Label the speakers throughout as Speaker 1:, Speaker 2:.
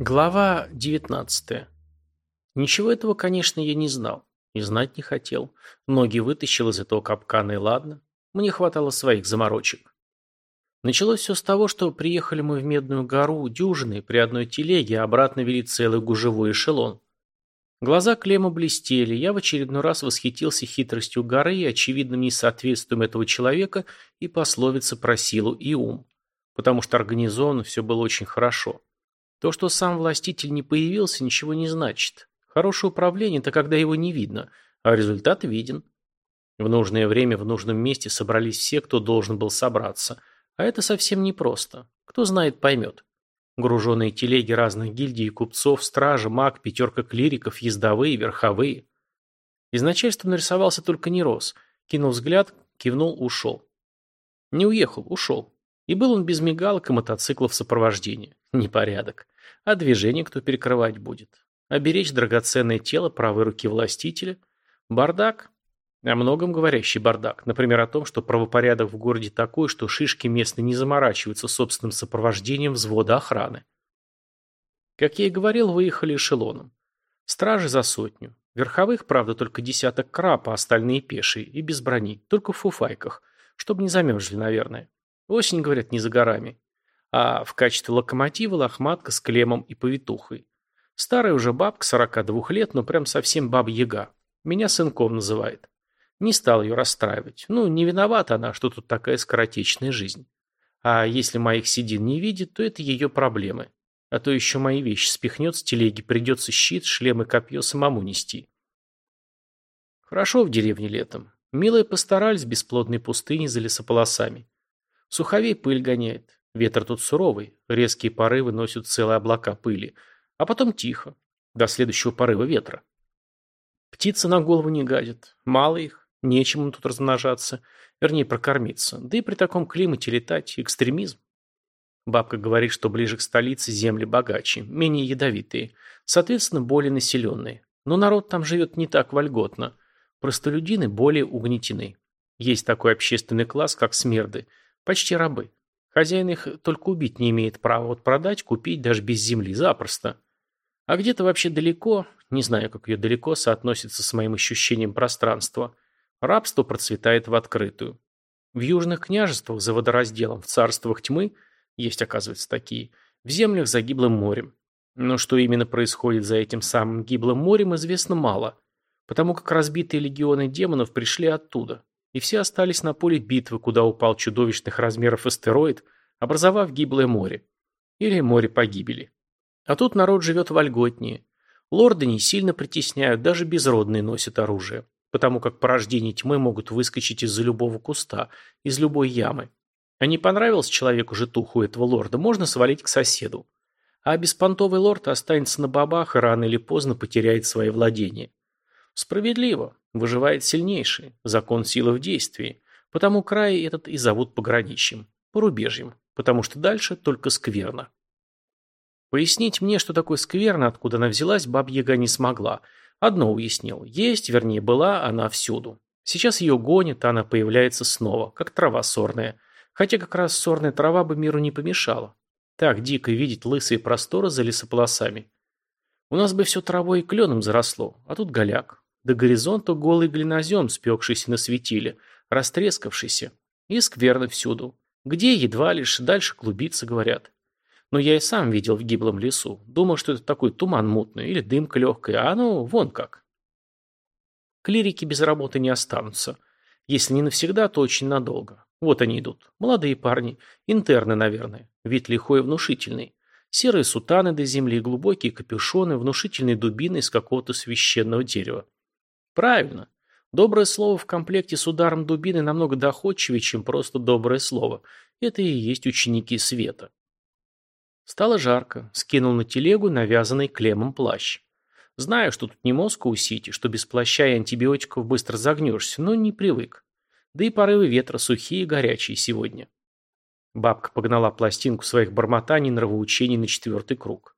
Speaker 1: Глава 19. Ничего этого, конечно, я не знал. И знать не хотел. Ноги вытащил из этого капкана, и ладно. Мне хватало своих заморочек. Началось все с того, что приехали мы в Медную гору дюжиной при одной телеге, а обратно вели целый гужевой эшелон. Глаза Клема блестели, я в очередной раз восхитился хитростью горы и очевидным несоответствием этого человека и пословицы про силу и ум. Потому что организовано все было очень хорошо. То, что сам властитель не появился, ничего не значит. Хорошее управление – это когда его не видно, а результат виден. В нужное время в нужном месте собрались все, кто должен был собраться. А это совсем непросто. Кто знает, поймет. Груженные телеги разных гильдий и купцов, стража, маг, пятерка клириков, ездовые, верховые. Из нарисовался только Нерос. Кинул взгляд, кивнул, ушел. Не уехал, ушел. И был он без мигалок и мотоциклов сопровождения. Непорядок. А движение кто перекрывать будет? Оберечь драгоценное тело правой руки властителя? Бардак? О многом говорящий бардак. Например, о том, что правопорядок в городе такой, что шишки местные не заморачиваются собственным сопровождением взвода охраны. Как я и говорил, выехали эшелоном. Стражи за сотню. Верховых, правда, только десяток краб, а остальные пешие. И без брони. Только в фуфайках. Чтобы не замерзли, наверное. Осень, говорят, не за горами а в качестве локомотива лохматка с клемом и повитухой. Старая уже бабка, 42 лет, но прям совсем баба-яга. Меня сынком называет. Не стал ее расстраивать. Ну, не виновата она, что тут такая скоротечная жизнь. А если моих седин не видит, то это ее проблемы. А то еще мои вещи спихнет с телеги, придется щит, шлем и копье самому нести. Хорошо в деревне летом. Милые постарались бесплодной пустыни за лесополосами. Суховей пыль гоняет. Ветер тут суровый, резкие порывы носят целые облака пыли, а потом тихо, до следующего порыва ветра. Птицы на голову не гадят, мало их, нечем им тут размножаться, вернее прокормиться, да и при таком климате летать – экстремизм. Бабка говорит, что ближе к столице земли богаче, менее ядовитые, соответственно, более населенные. Но народ там живет не так вольготно. Простолюдины более угнетены. Есть такой общественный класс, как смерды, почти рабы. Хозяин их только убить не имеет права, вот продать, купить даже без земли, запросто. А где-то вообще далеко, не знаю, как ее далеко соотносится с моим ощущением пространства, рабство процветает в открытую. В южных княжествах за водоразделом, в царствах тьмы, есть, оказывается, такие, в землях за гиблым морем. Но что именно происходит за этим самым гиблым морем, известно мало, потому как разбитые легионы демонов пришли оттуда, и все остались на поле битвы, куда упал чудовищных размеров астероид, образовав гиблое море. Или море погибели. А тут народ живет вольготнее. Лорды не сильно притесняют, даже безродные носят оружие, потому как порождения тьмы могут выскочить из-за любого куста, из любой ямы. А не понравилось человеку житуху этого лорда, можно свалить к соседу. А беспонтовый лорд останется на бабах и рано или поздно потеряет свои владения. Справедливо. Выживает сильнейший. Закон силы в действии. Потому край этот и зовут пограничьем. Порубежьем. Потому что дальше только скверно. Пояснить мне, что такое скверно, откуда она взялась, бабьяга не смогла. Одно уяснил. Есть, вернее, была она всюду. Сейчас ее гонит, она появляется снова, как трава сорная. Хотя как раз сорная трава бы миру не помешала. Так дико видеть лысые просторы за лесополосами. У нас бы все травой и кленом заросло, а тут голяк. До горизонта голый глинозем, спекшийся на светиле, растрескавшийся. И скверно всюду. Где едва лишь дальше клубиться, говорят. Но я и сам видел в гиблом лесу. Думал, что это такой туман мутный или дымка легкая, а оно вон как. Клирики без работы не останутся. Если не навсегда, то очень надолго. Вот они идут. Молодые парни. Интерны, наверное. Вид лихой и внушительный. Серые сутаны до земли, глубокие капюшоны, внушительные дубины из какого-то священного дерева. Правильно. Доброе слово в комплекте с ударом дубины намного доходчивее, чем просто доброе слово. Это и есть ученики света. Стало жарко. Скинул на телегу навязанный клемом плащ. Знаю, что тут не Москва-Сити, что без плаща и антибиотиков быстро загнешься, но не привык. Да и порывы ветра сухие и горячие сегодня. Бабка погнала пластинку своих бормотаний и нравоучений на четвертый круг.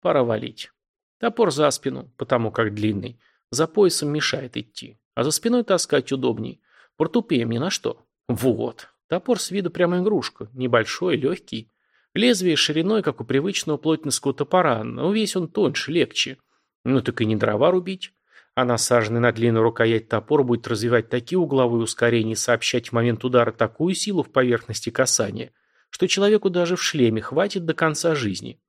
Speaker 1: Пора валить. Топор за спину, потому как длинный. За поясом мешает идти, а за спиной таскать удобней. Портупеем ни на что. Вот. Топор с виду прямо игрушка. Небольшой, легкий. Лезвие шириной, как у привычного плотницкого топора, но весь он тоньше, легче. Ну так и не дрова рубить. А насаженный на длинную рукоять топор будет развивать такие угловые ускорения и сообщать в момент удара такую силу в поверхности касания, что человеку даже в шлеме хватит до конца жизни.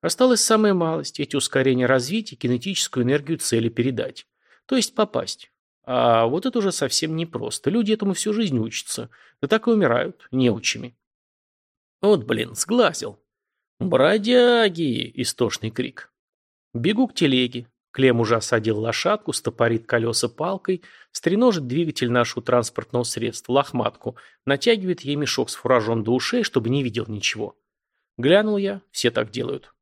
Speaker 1: Осталась самая малость – эти ускорения развить и кинетическую энергию цели передать. То есть попасть. А вот это уже совсем непросто. Люди этому всю жизнь учатся. Да так и умирают, неучими. Вот, блин, сглазил. «Бродяги!» – истошный крик. Бегу к телеге. Клем уже осадил лошадку, стопорит колеса палкой, стреножит двигатель нашего транспортного средства, лохматку, натягивает ей мешок с фуражом до ушей, чтобы не видел ничего. Глянул я, все так делают.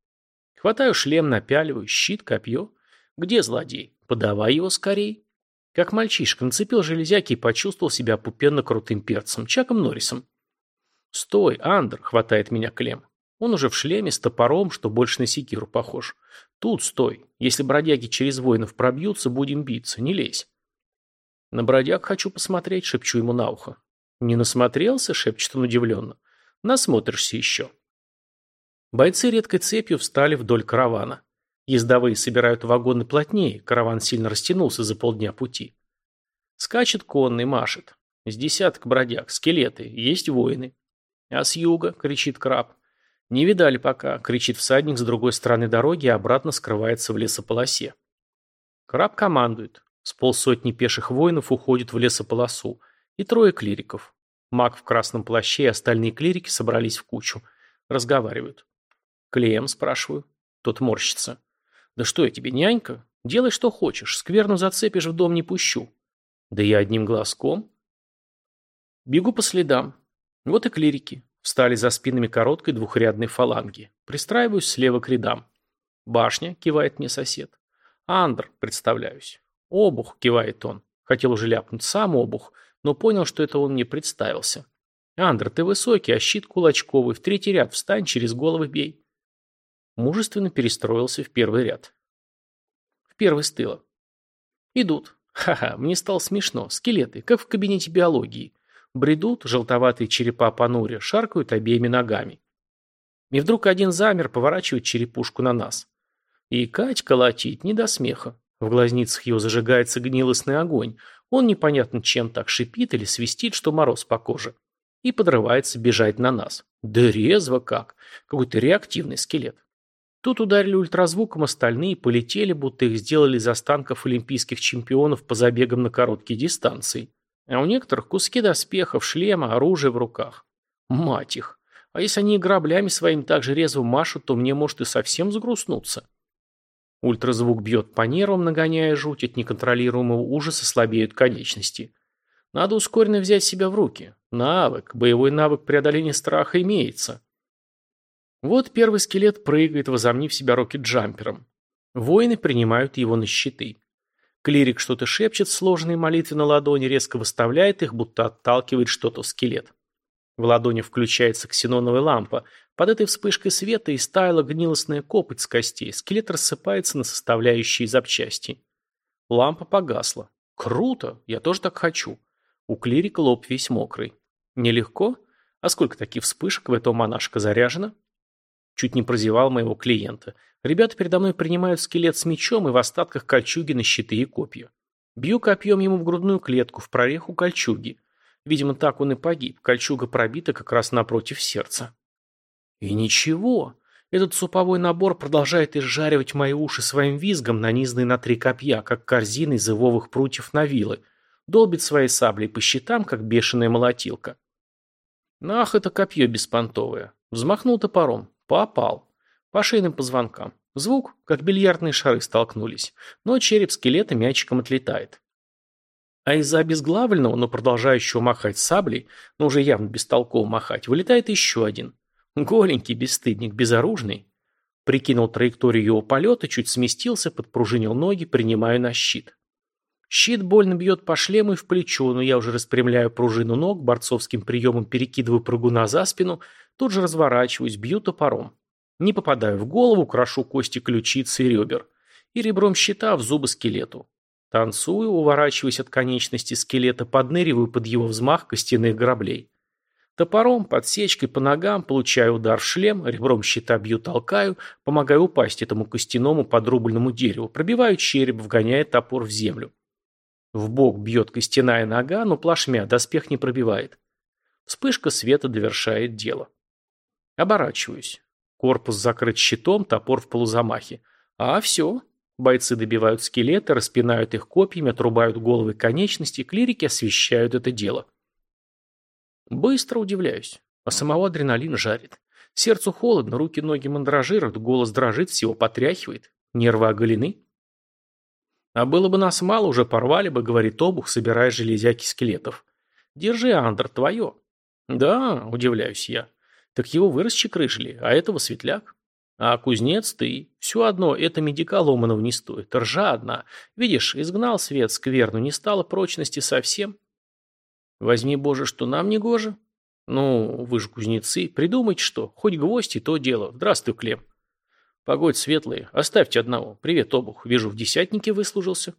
Speaker 1: Хватаю шлем, напяливаю, щит, копье. Где злодей? Подавай его скорей. Как мальчишка нацепил железяки и почувствовал себя опупенно крутым перцем, Чаком Норрисом. «Стой, Андер!» — хватает меня Клем. Он уже в шлеме, с топором, что больше на секиру похож. «Тут стой. Если бродяги через воинов пробьются, будем биться. Не лезь». «На бродяг хочу посмотреть», — шепчу ему на ухо. «Не насмотрелся?» — шепчет он удивленно. «Насмотришься еще». Бойцы редкой цепью встали вдоль каравана. Ездовые собирают вагоны плотнее, караван сильно растянулся за полдня пути. Скачет конный, машет. С десяток бродяг, скелеты, есть воины. А с юга, кричит краб. Не видали пока, кричит всадник с другой стороны дороги и обратно скрывается в лесополосе. Краб командует. С полсотни пеших воинов уходит в лесополосу. И трое клириков. Маг в красном плаще и остальные клирики собрались в кучу. Разговаривают. «Клеем?» – спрашиваю. Тот морщится. «Да что я тебе, нянька? Делай, что хочешь. Скверну зацепишь, в дом не пущу». «Да я одним глазком». Бегу по следам. Вот и клирики. Встали за спинами короткой двухрядной фаланги. Пристраиваюсь слева к рядам. «Башня», – кивает мне сосед. «Андр», – представляюсь. «Обух», – кивает он. Хотел уже ляпнуть сам обух, но понял, что это он не представился. «Андр, ты высокий, а щит кулачковый. В третий ряд встань, через головы бей». Мужественно перестроился в первый ряд. В первый с тыла. Идут. Ха-ха, мне стало смешно. Скелеты, как в кабинете биологии. Бредут, желтоватые черепа понуря, шаркают обеими ногами. И вдруг один замер, поворачивает черепушку на нас. И Кать колотит, не до смеха. В глазницах его зажигается гнилостный огонь. Он непонятно чем так шипит или свистит, что мороз по коже. И подрывается бежать на нас. Да резво как. Какой-то реактивный скелет. Тут ударили ультразвуком остальные, полетели, будто их сделали из останков олимпийских чемпионов по забегам на короткие дистанции. А у некоторых куски доспехов, шлема, оружие в руках. Мать их. А если они граблями своим так же резво машут, то мне может и совсем загрустнуться. Ультразвук бьет по нервам, нагоняя жуть, от неконтролируемого ужаса слабеют конечности. Надо ускоренно взять себя в руки. Навык, боевой навык преодоления страха имеется. Вот первый скелет прыгает, возомнив себя рокет-джампером. Воины принимают его на щиты. Клирик что-то шепчет в сложной молитве на ладони, резко выставляет их, будто отталкивает что-то в скелет. В ладони включается ксеноновая лампа. Под этой вспышкой света истаяла гнилостная копоть с костей. Скелет рассыпается на составляющие запчасти. Лампа погасла. Круто! Я тоже так хочу. У клирика лоб весь мокрый. Нелегко? А сколько таких вспышек в этого монашка заряжено? Чуть не прозевал моего клиента. Ребята передо мной принимают скелет с мечом и в остатках кольчуги на щиты и копья. Бью копьем ему в грудную клетку, в прореху кольчуги. Видимо, так он и погиб. Кольчуга пробита как раз напротив сердца. И ничего. Этот суповой набор продолжает изжаривать мои уши своим визгом, нанизанный на три копья, как корзины из ивовых прутьев на вилы. Долбит своей саблей по щитам, как бешеная молотилка. Ах, это копье беспонтовое. Взмахнул топором. Попал. По шейным позвонкам. Звук, как бильярдные шары столкнулись. Но череп скелета мячиком отлетает. А из-за обезглавленного, но продолжающего махать саблей, но уже явно бестолково махать, вылетает еще один. Голенький бесстыдник, безоружный. Прикинул траекторию его полета, чуть сместился, подпружинил ноги, принимая на щит. Щит больно бьет по шлему и в плечо, но я уже распрямляю пружину ног, борцовским приемом перекидываю прыгуна за спину, тут же разворачиваюсь, бью топором. Не попадаю в голову, крошу кости ключицы и ребер. И ребром щита в зубы скелету. Танцую, уворачиваясь от конечности скелета, подныриваю под его взмах костяных граблей. Топором, подсечкой по ногам, получаю удар в шлем, ребром щита бью, толкаю, помогаю упасть этому костяному подрубленному дереву, пробиваю череп, вгоняя топор в землю. В бок бьет костяная нога, но плашмя доспех не пробивает. Вспышка света довершает дело. Оборачиваюсь. Корпус закрыт щитом, топор в полузамахе. А все. Бойцы добивают скелеты, распинают их копьями, отрубают головы конечности, клирики освещают это дело. Быстро удивляюсь, а самого адреналин жарит. Сердцу холодно, руки-ноги мандражируют, голос дрожит, всего потряхивает. Нервы оголены. А было бы нас мало, уже порвали бы, говорит обух, собирая железяки скелетов. Держи, Андр, твое. Да, удивляюсь я. Так его вы расчекрыжили, а этого светляк. А кузнец ты. Все одно, это медика ломаного не стоит. Ржа одна. Видишь, изгнал свет скверну, не стало прочности совсем. Возьми, Боже, что нам не гоже. Ну, вы же кузнецы, придумайте что, хоть гвоздь и то дело. Здравствуй, Клем. Погодь светлые, оставьте одного. Привет, обух, вижу, в десятнике выслужился.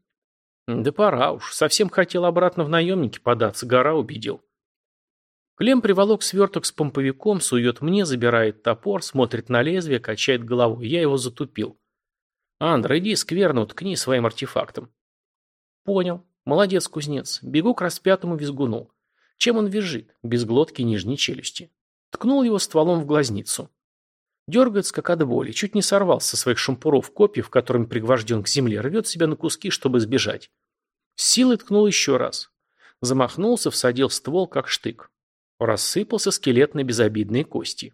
Speaker 1: Да пора уж, совсем хотел обратно в наемники податься, гора убедил. Клем приволок сверток с помповиком, сует мне, забирает топор, смотрит на лезвие, качает головой. Я его затупил. Андр, иди скверно уткни своим артефактом. Понял. Молодец, кузнец. Бегу к распятому визгуну. Чем он визжит? Без глотки нижней челюсти. Ткнул его стволом в глазницу. Дергается, как от боли. Чуть не сорвался со своих шампуров копьев, которыми пригвожден к земле. Рвет себя на куски, чтобы сбежать. С силой ткнул еще раз. Замахнулся, всадил ствол, как штык. Рассыпался скелет на безобидные кости.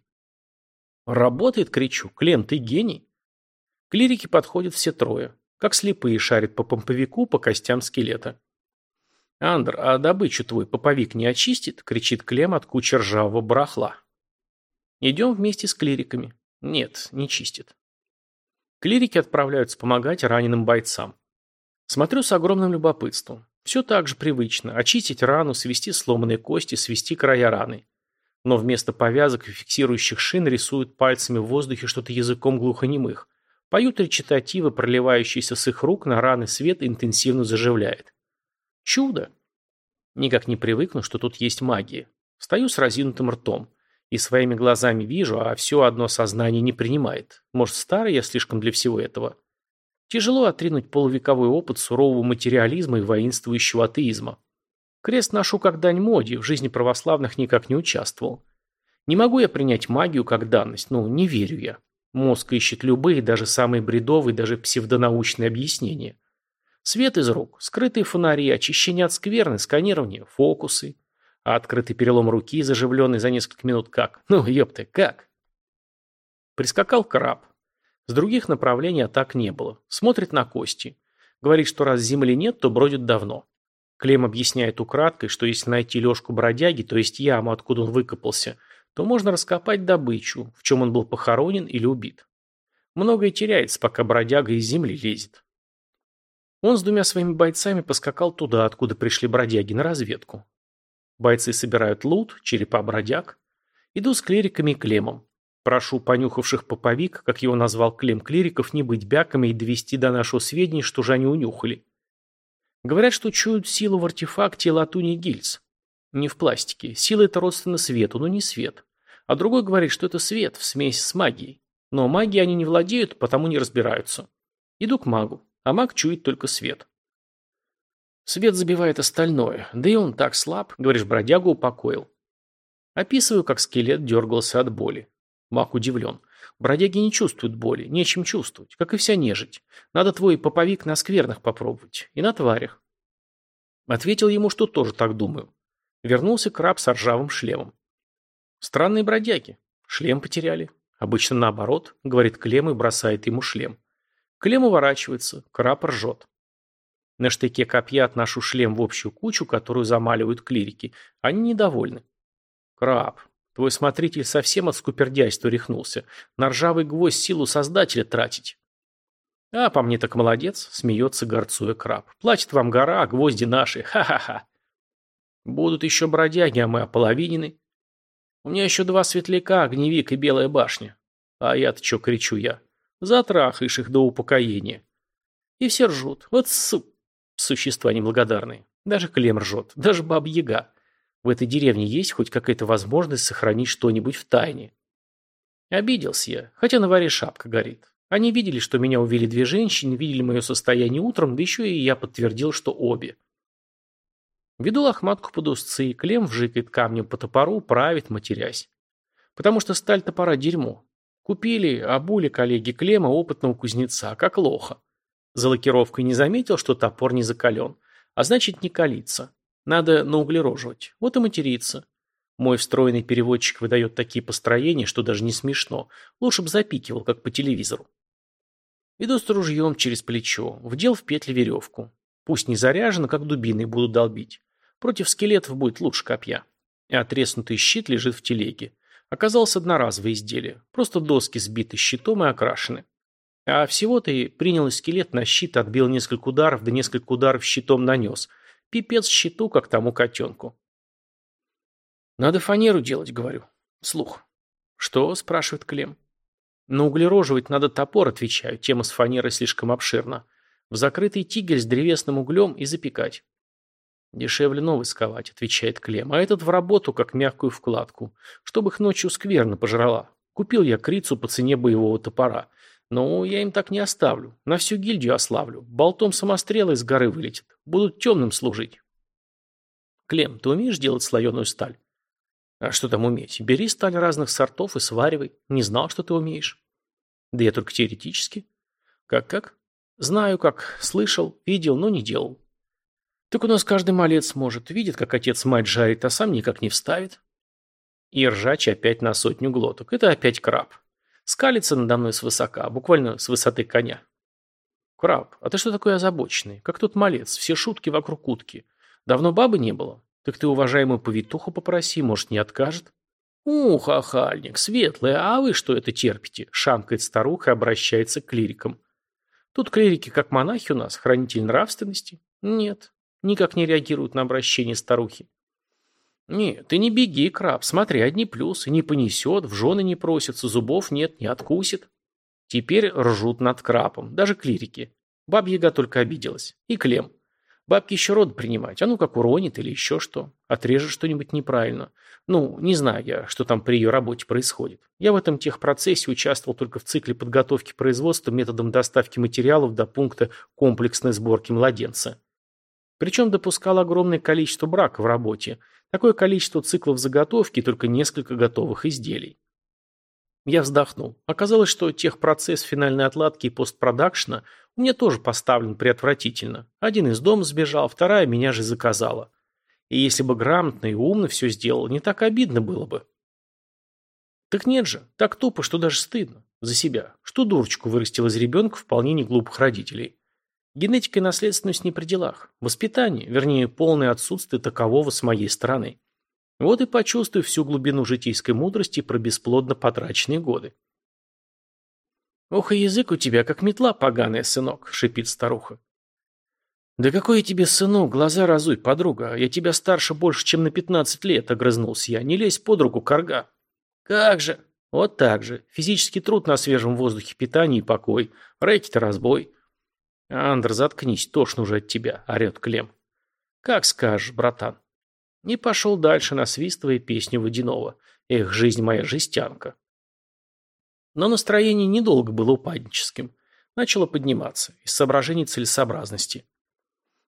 Speaker 1: «Работает!» — кричу. «Клем, ты гений!» Клирики подходят все трое. Как слепые шарят по помповику, по костям скелета. «Андр, а добычу твой поповик не очистит?» — кричит Клем от кучи ржавого барахла. Идем вместе с клириками. Нет, не чистит. Клирики отправляются помогать раненым бойцам. Смотрю с огромным любопытством. Все так же привычно. Очистить рану, свести сломанные кости, свести края раны. Но вместо повязок и фиксирующих шин рисуют пальцами в воздухе что-то языком глухонемых. Поют речитативы, проливающиеся с их рук на раны свет интенсивно заживляет. Чудо! Никак не привыкну, что тут есть магия. Стою с разинутым ртом. И своими глазами вижу, а все одно сознание не принимает. Может, старый я слишком для всего этого? Тяжело отринуть полувековой опыт сурового материализма и воинствующего атеизма. Крест ношу как дань моде, в жизни православных никак не участвовал. Не могу я принять магию как данность, ну, не верю я. Мозг ищет любые, даже самые бредовые, даже псевдонаучные объяснения. Свет из рук, скрытые фонари, очищение от скверны, сканирование, фокусы. А открытый перелом руки, заживленный за несколько минут как? Ну, ёпты, как? Прискакал краб. С других направлений атак не было. Смотрит на кости. Говорит, что раз земли нет, то бродит давно. Клем объясняет украдкой, что если найти лёжку бродяги, то есть яму, откуда он выкопался, то можно раскопать добычу, в чем он был похоронен или убит. Многое теряется, пока бродяга из земли лезет. Он с двумя своими бойцами поскакал туда, откуда пришли бродяги, на разведку. Бойцы собирают лут, черепа бродяг. Иду с клириками и клемом. Прошу понюхавших поповик, как его назвал клем клириков, не быть бяками и довести до нашего сведения, что же они унюхали. Говорят, что чуют силу в артефакте латуни гильз. Не в пластике. Сила это родственно свету, но не свет. А другой говорит, что это свет в смеси с магией. Но магией они не владеют, потому не разбираются. Иду к магу, а маг чует только свет. Свет забивает остальное, да и он так слаб, говоришь, бродягу упокоил. Описываю, как скелет дергался от боли. Маг удивлен. Бродяги не чувствуют боли, нечем чувствовать, как и вся нежить. Надо твой поповик на скверных попробовать. И на тварях. Ответил ему, что тоже так думаю. Вернулся краб с ржавым шлемом. Странные бродяги. Шлем потеряли. Обычно наоборот, говорит Клем и бросает ему шлем. Клем уворачивается, краб ржет. На штыке копья отношу шлем в общую кучу, которую замаливают клирики. Они недовольны. Краб, твой смотритель совсем от скупердяйства рехнулся. На ржавый гвоздь силу создателя тратить. А по мне так молодец, смеется горцуя краб. Платит вам гора, а гвозди наши. Ха-ха-ха. Будут еще бродяги, а мы ополовинены. У меня еще два светляка, огневик и белая башня. А я-то что кричу я? Затрахаешь их до упокоения. И все ржут. Вот суп. Существа неблагодарные. Даже Клем ржет. Даже Баб-Яга. В этой деревне есть хоть какая-то возможность сохранить что-нибудь в тайне. Обиделся я, хотя на варе шапка горит. Они видели, что меня увели две женщины, видели мое состояние утром, да еще и я подтвердил, что обе. Веду лохматку под узцы, Клем вжикает камнем по топору, правит, матерясь. Потому что сталь топора дерьмо. Купили, обули коллеги Клема опытного кузнеца, как лоха. За лакировкой не заметил, что топор не закален. А значит, не калится. Надо науглероживать. Вот и материться. Мой встроенный переводчик выдает такие построения, что даже не смешно. Лучше бы запикивал, как по телевизору. Иду с ружьем через плечо, вдел в петли веревку. Пусть не заряжено, как дубиной буду долбить. Против скелетов будет лучше копья. И отреснутый щит лежит в телеге. Оказалось одноразовое изделие. Просто доски сбиты щитом и окрашены. А всего-то и принял скелет на щит, отбил несколько ударов, да несколько ударов щитом нанес. Пипец щиту, как тому котенку. «Надо фанеру делать», — говорю. Слух. «Что?» — спрашивает Клем. «На углероживать надо топор», — отвечаю. Тема с фанерой слишком обширна. В закрытый тигель с древесным углем и запекать. «Дешевле новый сковать», — отвечает Клем, «а этот в работу, как мягкую вкладку, чтобы их ночью скверно пожрала. Купил я крицу по цене боевого топора. Но я им так не оставлю. На всю гильдию ославлю. Болтом самострелы из горы вылетит. Будут темным служить». «Клем, ты умеешь делать слоеную сталь?» «А что там уметь? Бери сталь разных сортов и сваривай. Не знал, что ты умеешь». «Да я только теоретически». «Как-как?» «Знаю, как. Слышал, видел, но не делал». «Так у нас каждый малец может. Видит, как отец мать жарит, а сам никак не вставит». И ржач опять на сотню глоток. Это опять краб. Скалится надо мной свысока, буквально с высоты коня. «Краб, а ты что такой озабоченный? Как тот малец, все шутки вокруг утки. Давно бабы не было?» Так ты уважаемую повитуху попроси, может, не откажет? Ух, ахальник, светлый, а вы что это терпите? Шамкает старуха и обращается к клирикам. Тут клирики, как монахи у нас, хранитель нравственности? Нет, никак не реагируют на обращение старухи. Нет, ты не беги, краб, смотри, одни плюсы, не понесет, в жены не просится, зубов нет, не откусит. Теперь ржут над крапом, даже клирики. Бабьяга только обиделась. И Клем. Бабки еще род принимать, а ну как уронит или еще что. Отрежет что-нибудь неправильно. Ну, не знаю я, что там при ее работе происходит. Я в этом техпроцессе участвовал только в цикле подготовки производства методом доставки материалов до пункта комплексной сборки младенца. Причем допускал огромное количество брака в работе. Такое количество циклов заготовки и только несколько готовых изделий. Я вздохнул. Оказалось, что техпроцесс финальной отладки и постпродакшна у меня тоже поставлен преотвратительно. Один из дома сбежал, вторая меня же заказала. И если бы грамотно и умно все сделал, не так обидно было бы. Так нет же, так тупо, что даже стыдно. За себя. Что дурочку вырастил из ребенка вполне не глупых родителей. Генетика и наследственность не при делах. Воспитание, вернее, полное отсутствие такового с моей стороны. Вот и почувствуй всю глубину житейской мудрости про бесплодно потраченные годы. «Ох, и язык у тебя, как метла поганая, сынок», — шипит старуха. «Да какой я тебе сынок, глаза разуй, подруга, я тебя старше больше, чем на пятнадцать лет», — огрызнулся я, — «не лезь под руку, корга». «Как же?» «Вот так же. Физический труд на свежем воздухе, питание и покой. Рэкет разбой». «Андр, заткнись, тошно уже от тебя», — орет Клем. «Как скажешь, братан». И пошел дальше, насвистывая песню Водянова. Эх, жизнь моя жестянка. Но настроение недолго было упадническим. Начало подниматься, из соображений целесообразности.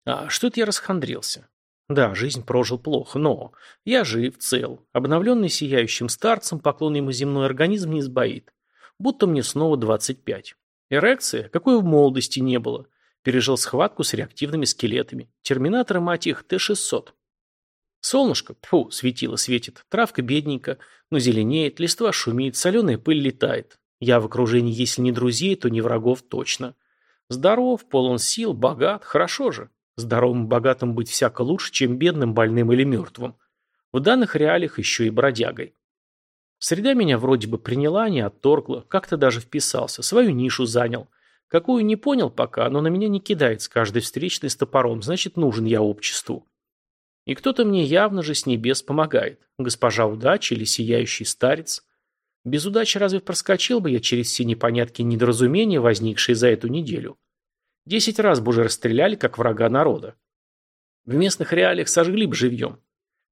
Speaker 1: А что это я расхандрился? Да, жизнь прожил плохо, но я жив, цел. Обновленный сияющим старцем, поклон ему земной организм не сбоит. Будто мне снова 25. Эрекция, какой в молодости не было. Пережил схватку с реактивными скелетами. Терминаторы, мать их, Т-600. Солнышко, фу, светило светит, травка бедненько, но зеленеет, листва шумит, соленая пыль летает. Я в окружении, если не друзей, то не врагов точно. Здоров, полон сил, богат, хорошо же. Здоровым и богатым быть всяко лучше, чем бедным, больным или мертвым. В данных реалиях еще и бродягой. Среда меня вроде бы приняла, не отторгла, как-то даже вписался, свою нишу занял. Какую не понял пока, но на меня не кидает с каждой встречной с топором, значит нужен я обществу. И кто-то мне явно же с небес помогает. Госпожа удача или сияющий старец. Без удачи разве проскочил бы я через все непонятки и недоразумения, возникшие за эту неделю? Десять раз бы уже расстреляли, как врага народа. В местных реалиях сожгли бы живьем.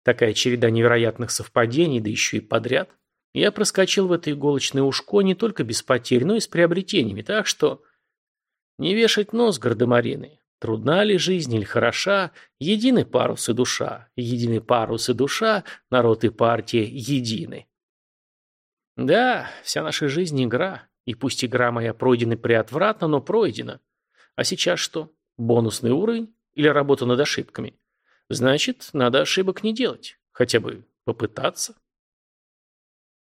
Speaker 1: Такая череда невероятных совпадений, да еще и подряд. Я проскочил в это иголочное ушко не только без потерь, но и с приобретениями, так что... Не вешать нос, гардемарины. Трудна ли жизнь или хороша, едины парус и душа, едины парус и душа, народ и партия едины. Да, вся наша жизнь игра, и пусть игра моя пройдена приотвратно, но пройдена. А сейчас что? Бонусный уровень или работа над ошибками? Значит, надо ошибок не делать, хотя бы попытаться.